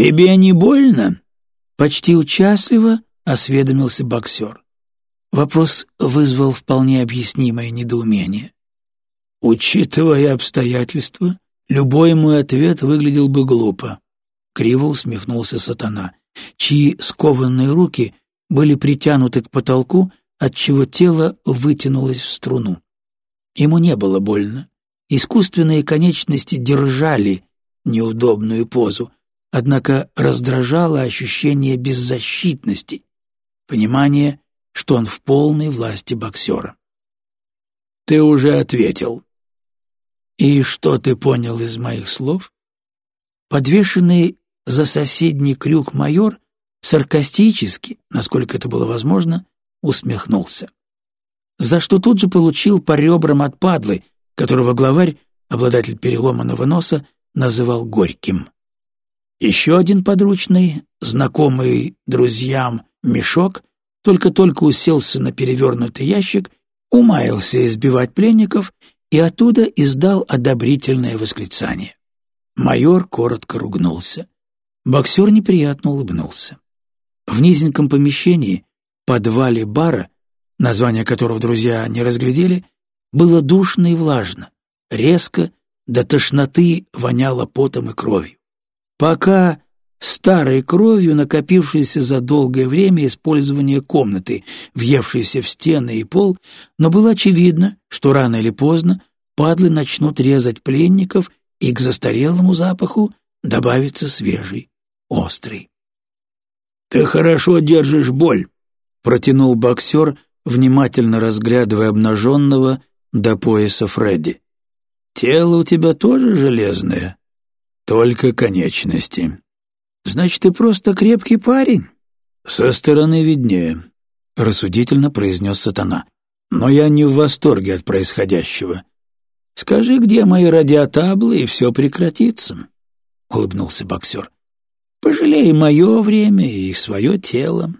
«Тебе не больно?» Почти участливо осведомился боксер. Вопрос вызвал вполне объяснимое недоумение. Учитывая обстоятельства, любой мой ответ выглядел бы глупо. Криво усмехнулся сатана, чьи скованные руки были притянуты к потолку, отчего тело вытянулось в струну. Ему не было больно. Искусственные конечности держали неудобную позу, однако раздражало ощущение беззащитности, понимание, что он в полной власти боксера. «Ты уже ответил». «И что ты понял из моих слов?» Подвешенный за соседний крюк майор саркастически, насколько это было возможно, усмехнулся. За что тут же получил по ребрам от падлы, которого главарь, обладатель переломанного носа, называл горьким. Еще один подручный, знакомый друзьям мешок, только-только уселся на перевернутый ящик, умаялся избивать пленников и оттуда издал одобрительное восклицание. Майор коротко ругнулся. Боксер неприятно улыбнулся. В низеньком помещении, подвале бара, название которого друзья не разглядели, было душно и влажно, резко, до тошноты воняло потом и кровью. Пока старой кровью, накопившейся за долгое время использования комнаты, въевшейся в стены и пол, но было очевидно, что рано или поздно падлы начнут резать пленников, и к застарелому запаху добавится свежий, острый. «Ты хорошо держишь боль», — протянул боксер, внимательно разглядывая обнаженного до пояса Фредди. «Тело у тебя тоже железное?» «Только конечности», Значит, ты просто крепкий парень? Со стороны виднее, рассудительно произнес сатана. Но я не в восторге от происходящего. Скажи, где мои радиотаблы, и все прекратится, улыбнулся боксер. Пожалей мое время и свое тело.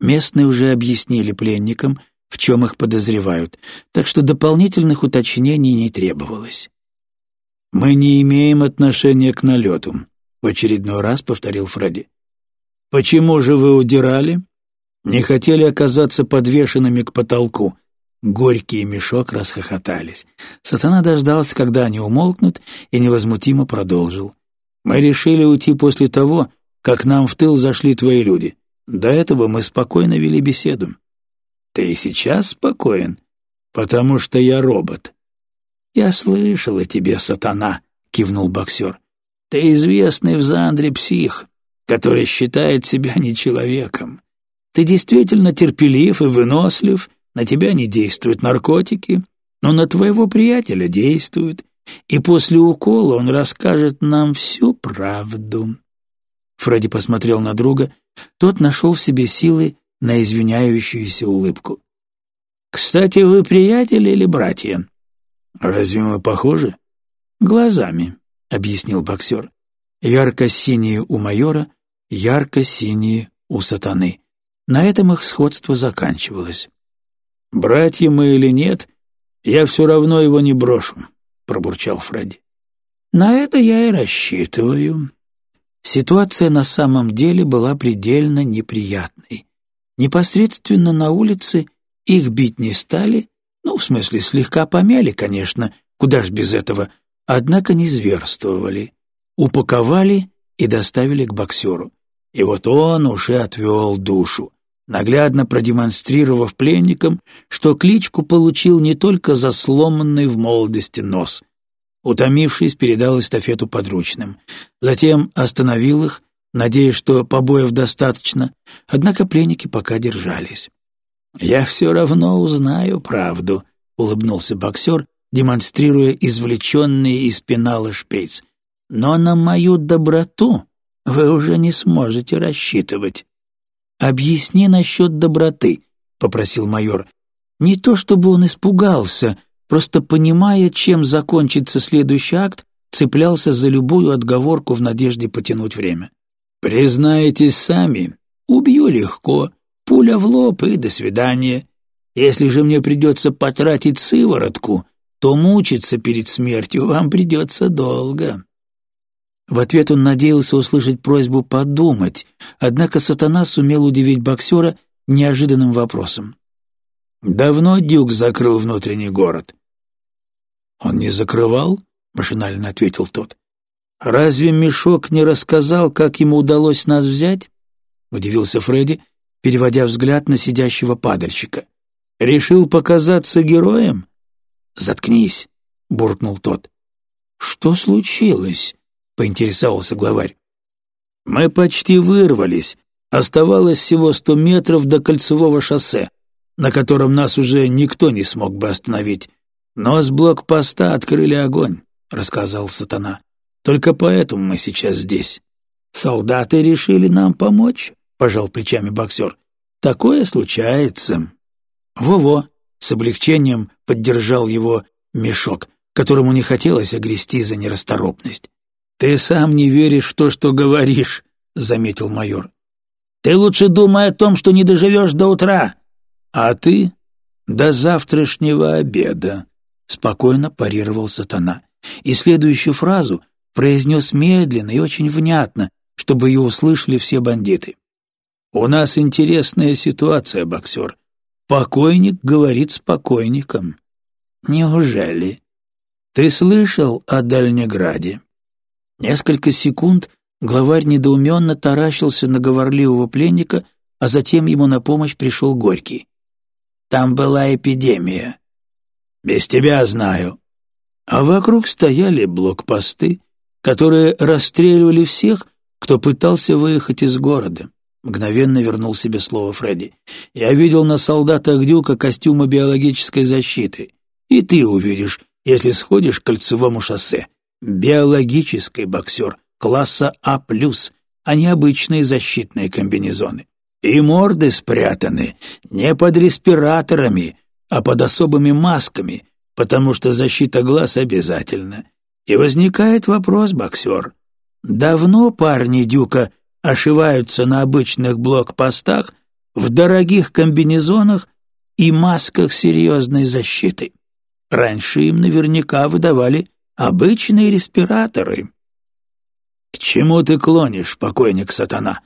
Местные уже объяснили пленникам, в чем их подозревают, так что дополнительных уточнений не требовалось. «Мы не имеем отношения к налету», в очередной раз повторил Фредди. «Почему же вы удирали? Не хотели оказаться подвешенными к потолку?» Горький Мешок расхохотались. Сатана дождался, когда они умолкнут, и невозмутимо продолжил. «Мы решили уйти после того, как нам в тыл зашли твои люди. До этого мы спокойно вели беседу». «Ты сейчас спокоен, потому что я робот». «Я слышал о тебе, сатана», — кивнул боксер. Ты известный в Зандре псих, который считает себя не человеком. Ты действительно терпелив и вынослив, на тебя не действуют наркотики, но на твоего приятеля действуют, и после укола он расскажет нам всю правду». Фредди посмотрел на друга, тот нашел в себе силы на извиняющуюся улыбку. «Кстати, вы приятели или братья?» «Разве мы похожи?» «Глазами», — объяснил боксер. «Ярко-синие у майора, ярко-синие у сатаны». На этом их сходство заканчивалось. «Братья мы или нет, я все равно его не брошу», — пробурчал Фредди. «На это я и рассчитываю». Ситуация на самом деле была предельно неприятной. Непосредственно на улице их бить не стали, ну, в смысле, слегка помяли, конечно, куда ж без этого — однако не зверствовали, упаковали и доставили к боксеру. И вот он уже отвел душу, наглядно продемонстрировав пленникам, что кличку получил не только за сломанный в молодости нос. Утомившись, передал эстафету подручным. Затем остановил их, надеясь, что побоев достаточно, однако пленники пока держались. «Я все равно узнаю правду», — улыбнулся боксер демонстрируя извлеченный из пенала шприц. «Но на мою доброту вы уже не сможете рассчитывать». «Объясни насчет доброты», — попросил майор. Не то чтобы он испугался, просто понимая, чем закончится следующий акт, цеплялся за любую отговорку в надежде потянуть время. «Признаетесь сами, убью легко, пуля в лоб и до свидания. Если же мне придется потратить сыворотку, то мучиться перед смертью вам придется долго». В ответ он надеялся услышать просьбу подумать, однако сатана сумел удивить боксера неожиданным вопросом. «Давно Дюк закрыл внутренний город?» «Он не закрывал?» — машинально ответил тот. «Разве Мешок не рассказал, как ему удалось нас взять?» — удивился Фредди, переводя взгляд на сидящего падальщика. «Решил показаться героем?» «Заткнись!» — буркнул тот. «Что случилось?» — поинтересовался главарь. «Мы почти вырвались. Оставалось всего сто метров до кольцевого шоссе, на котором нас уже никто не смог бы остановить. Но с блокпоста открыли огонь», — рассказал сатана. «Только поэтому мы сейчас здесь». «Солдаты решили нам помочь?» — пожал плечами боксер. «Такое случается». «Во-во», — с облегчением поддержал его мешок, которому не хотелось огрести за нерасторопность. «Ты сам не веришь в то, что говоришь», — заметил майор. «Ты лучше думай о том, что не доживешь до утра». «А ты?» «До завтрашнего обеда», — спокойно парировал сатана. И следующую фразу произнес медленно и очень внятно, чтобы ее услышали все бандиты. «У нас интересная ситуация, боксер. Покойник говорит с покойником». «Неужели?» «Ты слышал о Дальнеграде?» Несколько секунд главарь недоуменно таращился на говорливого пленника, а затем ему на помощь пришел Горький. «Там была эпидемия». «Без тебя знаю». А вокруг стояли блокпосты, которые расстреливали всех, кто пытался выехать из города. Мгновенно вернул себе слово Фредди. «Я видел на солдатах Дюка костюмы биологической защиты. И ты увидишь, если сходишь к кольцевому шоссе. Биологический боксер класса А+, а не обычные защитные комбинезоны. И морды спрятаны не под респираторами, а под особыми масками, потому что защита глаз обязательна. И возникает вопрос, боксер. Давно парни Дюка ошиваются на обычных блокпостах в дорогих комбинезонах и масках серьезной защиты. Раньше им наверняка выдавали Обычные респираторы. К чему ты клонишь, покойник сатана?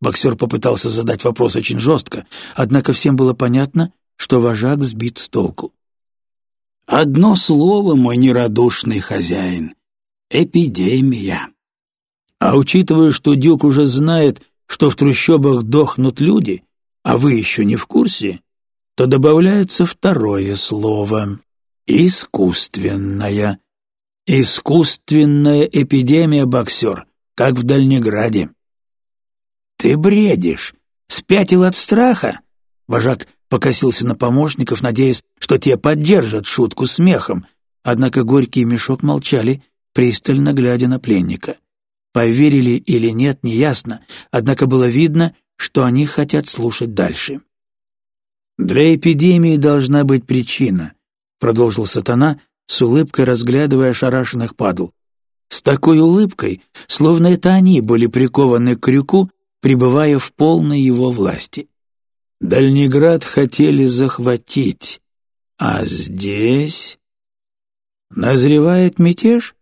Боксер попытался задать вопрос очень жестко, однако всем было понятно, что вожак сбит с толку. Одно слово, мой нерадушный хозяин. Эпидемия. А учитывая, что Дюк уже знает, что в трущобах дохнут люди, а вы еще не в курсе, то добавляется второе слово — искусственная. Искусственная эпидемия, боксер, как в Дальнеграде. Ты бредишь, спятил от страха? Вожак покосился на помощников, надеясь, что те поддержат шутку смехом, однако Горький Мешок молчали, пристально глядя на пленника. Поверили или нет, неясно, однако было видно, что они хотят слушать дальше. «Для эпидемии должна быть причина», — продолжил сатана, с улыбкой разглядывая ошарашенных падл. С такой улыбкой, словно это они были прикованы к крюку, пребывая в полной его власти. Дальнеград хотели захватить, а здесь... Назревает мятеж?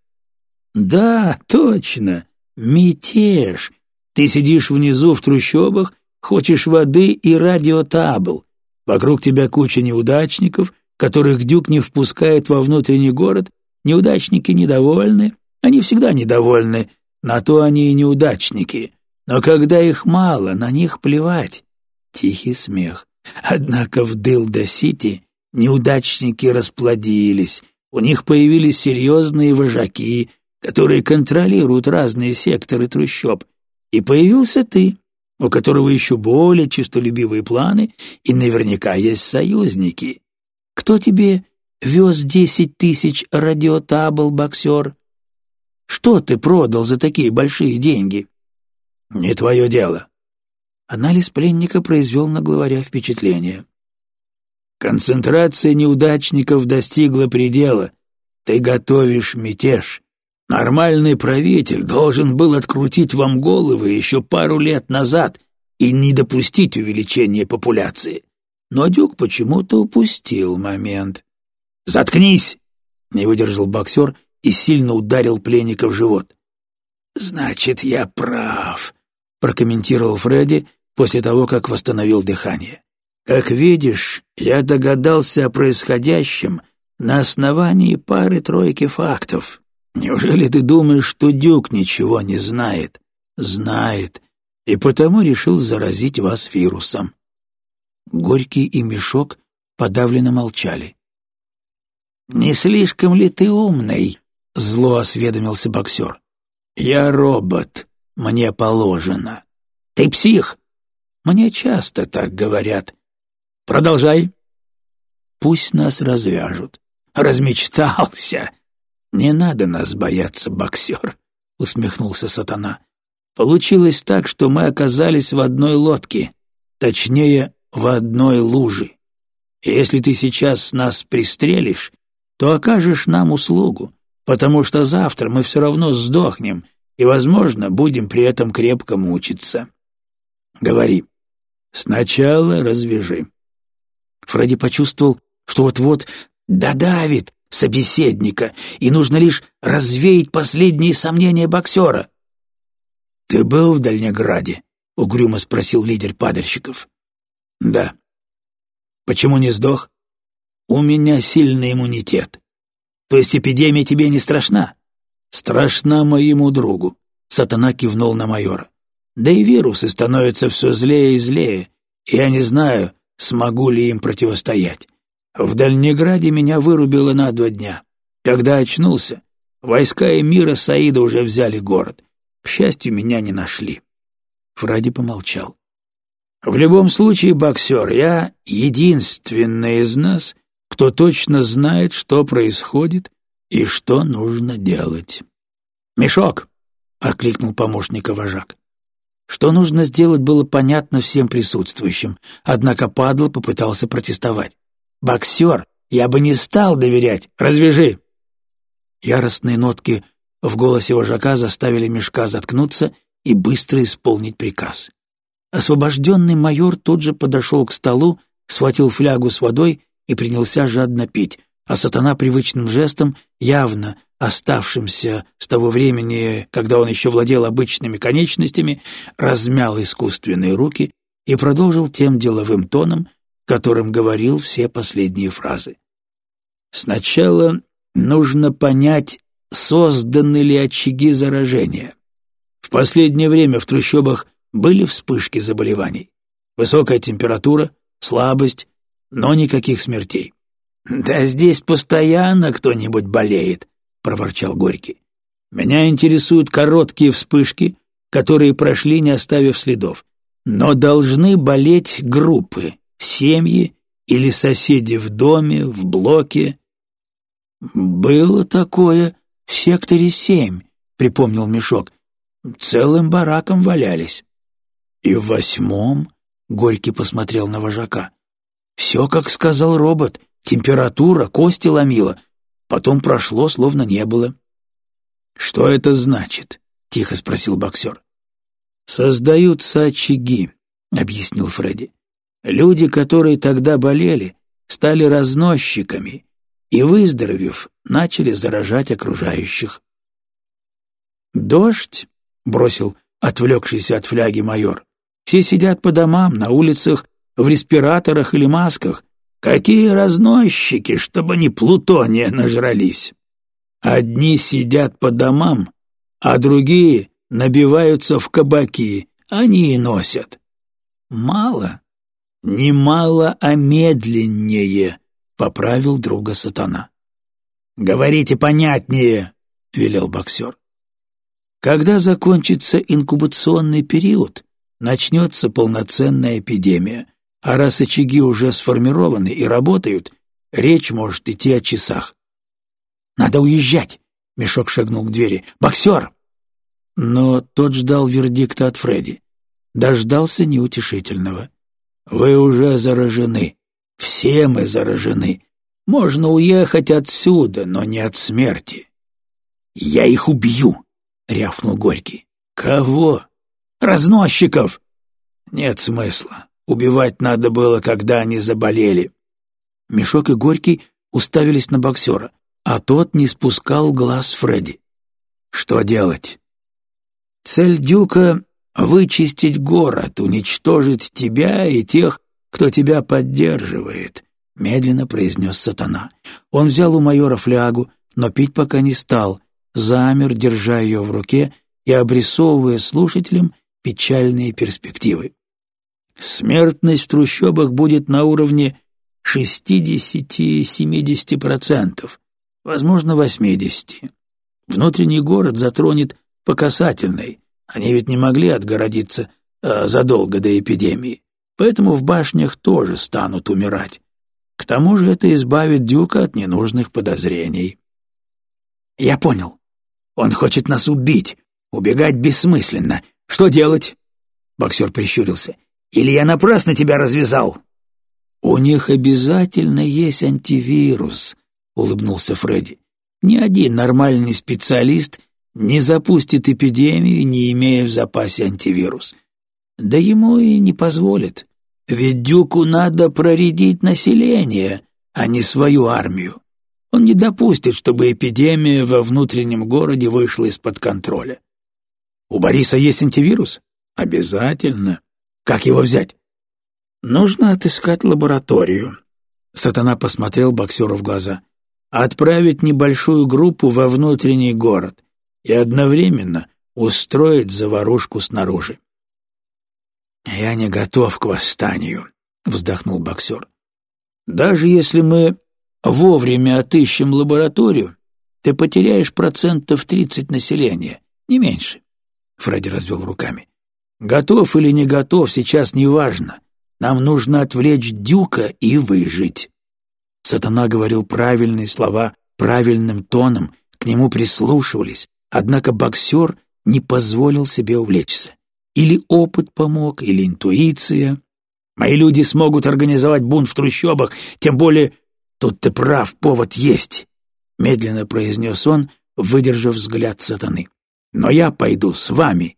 Да, точно, мятеж. Ты сидишь внизу в трущобах, хочешь воды и радиотабл. Вокруг тебя куча неудачников, которых Дюк не впускает во внутренний город, неудачники недовольны, они всегда недовольны, на то они и неудачники. Но когда их мало, на них плевать. Тихий смех. Однако в Дилда-Сити неудачники расплодились, у них появились серьезные вожаки, которые контролируют разные секторы трущоб. И появился ты, у которого еще более честолюбивые планы, и наверняка есть союзники. Кто тебе вез десять тысяч радиотабл, боксер? Что ты продал за такие большие деньги? Не твое дело. Анализ пленника произвел на главаря впечатление. Концентрация неудачников достигла предела. Ты готовишь мятеж. Нормальный правитель должен был открутить вам головы еще пару лет назад и не допустить увеличения популяции но Дюк почему-то упустил момент. «Заткнись!» — не выдержал боксер и сильно ударил пленника в живот. Значит, я прав, прокомментировал Фредди после того, как восстановил дыхание. Как видишь, я догадался о происходящем на основании пары-тройки фактов. Неужели ты думаешь, что Дюк ничего не знает? Знает, и потому решил заразить вас вирусом. Горький и Мешок подавленно молчали. «Не слишком ли ты умный?» — зло осведомился боксер. «Я робот, мне положено». «Ты псих!» «Мне часто так говорят». «Продолжай». «Пусть нас развяжут». «Размечтался!» «Не надо нас бояться, боксер», — усмехнулся сатана. «Получилось так, что мы оказались в одной лодке, точнее, в одной луже. Если ты сейчас нас пристрелишь, то окажешь нам услугу, потому что завтра мы все равно сдохнем и, возможно, будем при этом крепко мучиться. Говори. Сначала развяжи. Фредди почувствовал, что вот-вот додавит собеседника, и нужно лишь развеять последние сомнения боксера. «Ты был в Дальнеграде?» — угрюмо спросил лидер падальщиков. «Да». «Почему не сдох?» «У меня сильный иммунитет». «То есть эпидемия тебе не страшна?» «Страшна моему другу», — сатана кивнул на майора. «Да и вирусы становятся все злее и злее, и я не знаю, смогу ли им противостоять. В Дальнеграде меня вырубило на два дня. Когда очнулся, войска эмира Саида уже взяли город. К счастью, меня не нашли». Фради помолчал. В любом случае, боксер, я единственный из нас, кто точно знает, что происходит и что нужно делать. «Мешок!» — окликнул помощника вожак. Что нужно сделать, было понятно всем присутствующим, однако Падл попытался протестовать. «Боксер, я бы не стал доверять! Развяжи!» Яростные нотки в голосе вожака заставили мешка заткнуться и быстро исполнить приказ. Освобожденный майор тут же подошел к столу, схватил флягу с водой и принялся жадно пить, а сатана привычным жестом, явно оставшимся с того времени, когда он еще владел обычными конечностями, размял искусственные руки и продолжил тем деловым тоном, которым говорил все последние фразы. «Сначала нужно понять, созданы ли очаги заражения. В последнее время в трущобах были вспышки заболеваний. Высокая температура, слабость, но никаких смертей. «Да здесь постоянно кто-нибудь болеет», — проворчал Горький. «Меня интересуют короткие вспышки, которые прошли, не оставив следов. Но должны болеть группы, семьи или соседи в доме, в блоке». «Было такое в секторе семь», — припомнил Мешок. «Целым бараком валялись». «И в восьмом?» — Горький посмотрел на вожака. «Все, как сказал робот, температура, кости ломила. Потом прошло, словно не было». «Что это значит?» — тихо спросил боксер. «Создаются очаги», — объяснил Фредди. «Люди, которые тогда болели, стали разносчиками и, выздоровев, начали заражать окружающих». «Дождь?» — бросил отвлекшийся от фляги майор. Все сидят по домам, на улицах, в респираторах или масках. Какие разносчики, чтобы они плутония нажрались. Одни сидят по домам, а другие набиваются в кабаки, они и носят. Мало, не мало, а медленнее, поправил друга сатана. Говорите понятнее, велел боксер. Когда закончится инкубационный период, начнется полноценная эпидемия, а раз очаги уже сформированы и работают, речь может идти о часах. «Надо уезжать!» — Мешок шагнул к двери. «Боксер!» Но тот ждал вердикта от Фредди. Дождался неутешительного. «Вы уже заражены. Все мы заражены. Можно уехать отсюда, но не от смерти». «Я их убью!» — рявкнул Горький. «Кого?» Разносчиков!» «Нет смысла. Убивать надо было, когда они заболели». Мешок и Горький уставились на боксера, а тот не спускал глаз Фредди. «Что делать?» Цель Дюка — вычистить город, уничтожить тебя и тех, кто тебя поддерживает», — медленно произнес сатана. Он взял у майора флягу, но пить пока не стал, замер, держа ее в руке и обрисовывая слушателям печальные перспективы. Смертность в трущобах будет на уровне 60-70%, возможно, 80%. Внутренний город затронет по касательной. Они ведь не могли отгородиться э, задолго до эпидемии, поэтому в башнях тоже станут умирать. К тому же это избавит Дюка от ненужных подозрений. «Я понял. Он хочет нас убить. Убегать бессмысленно. Что делать?» Боксер прищурился. «Или я напрасно тебя развязал?» «У них обязательно есть антивирус», — улыбнулся Фредди. «Ни один нормальный специалист не запустит эпидемию, не имея в запасе антивирус. Да ему и не позволит. Ведь Дюку надо проредить население, а не свою армию. Он не допустит, чтобы эпидемия во внутреннем городе вышла из-под контроля. У Бориса есть антивирус? Обязательно. Как его взять? Нужно отыскать лабораторию. Сатана посмотрел боксеру в глаза. Отправить небольшую группу во внутренний город и одновременно устроить заварушку снаружи. «Я не готов к восстанию», — вздохнул боксер. «Даже если мы вовремя отыщем лабораторию, ты потеряешь процентов тридцать населения, не меньше. Фредди развел руками. «Готов или не готов, сейчас не важно. Нам нужно отвлечь Дюка и выжить». Сатана говорил правильные слова правильным тоном, к нему прислушивались, однако боксер не позволил себе увлечься. Или опыт помог, или интуиция. Мои люди смогут организовать бунт в трущобах, тем более тут ты прав, повод есть, — медленно произнес он, выдержав взгляд сатаны. Но я пойду с вами.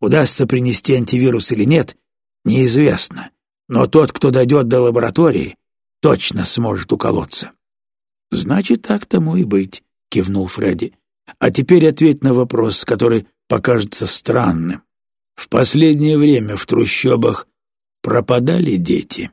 Удастся принести антивирус или нет, неизвестно. Но тот, кто дойдет до лаборатории, точно сможет уколоться. — Значит, так тому и быть, — кивнул Фредди. — А теперь ответь на вопрос, который покажется странным. В последнее время в трущобах пропадали дети.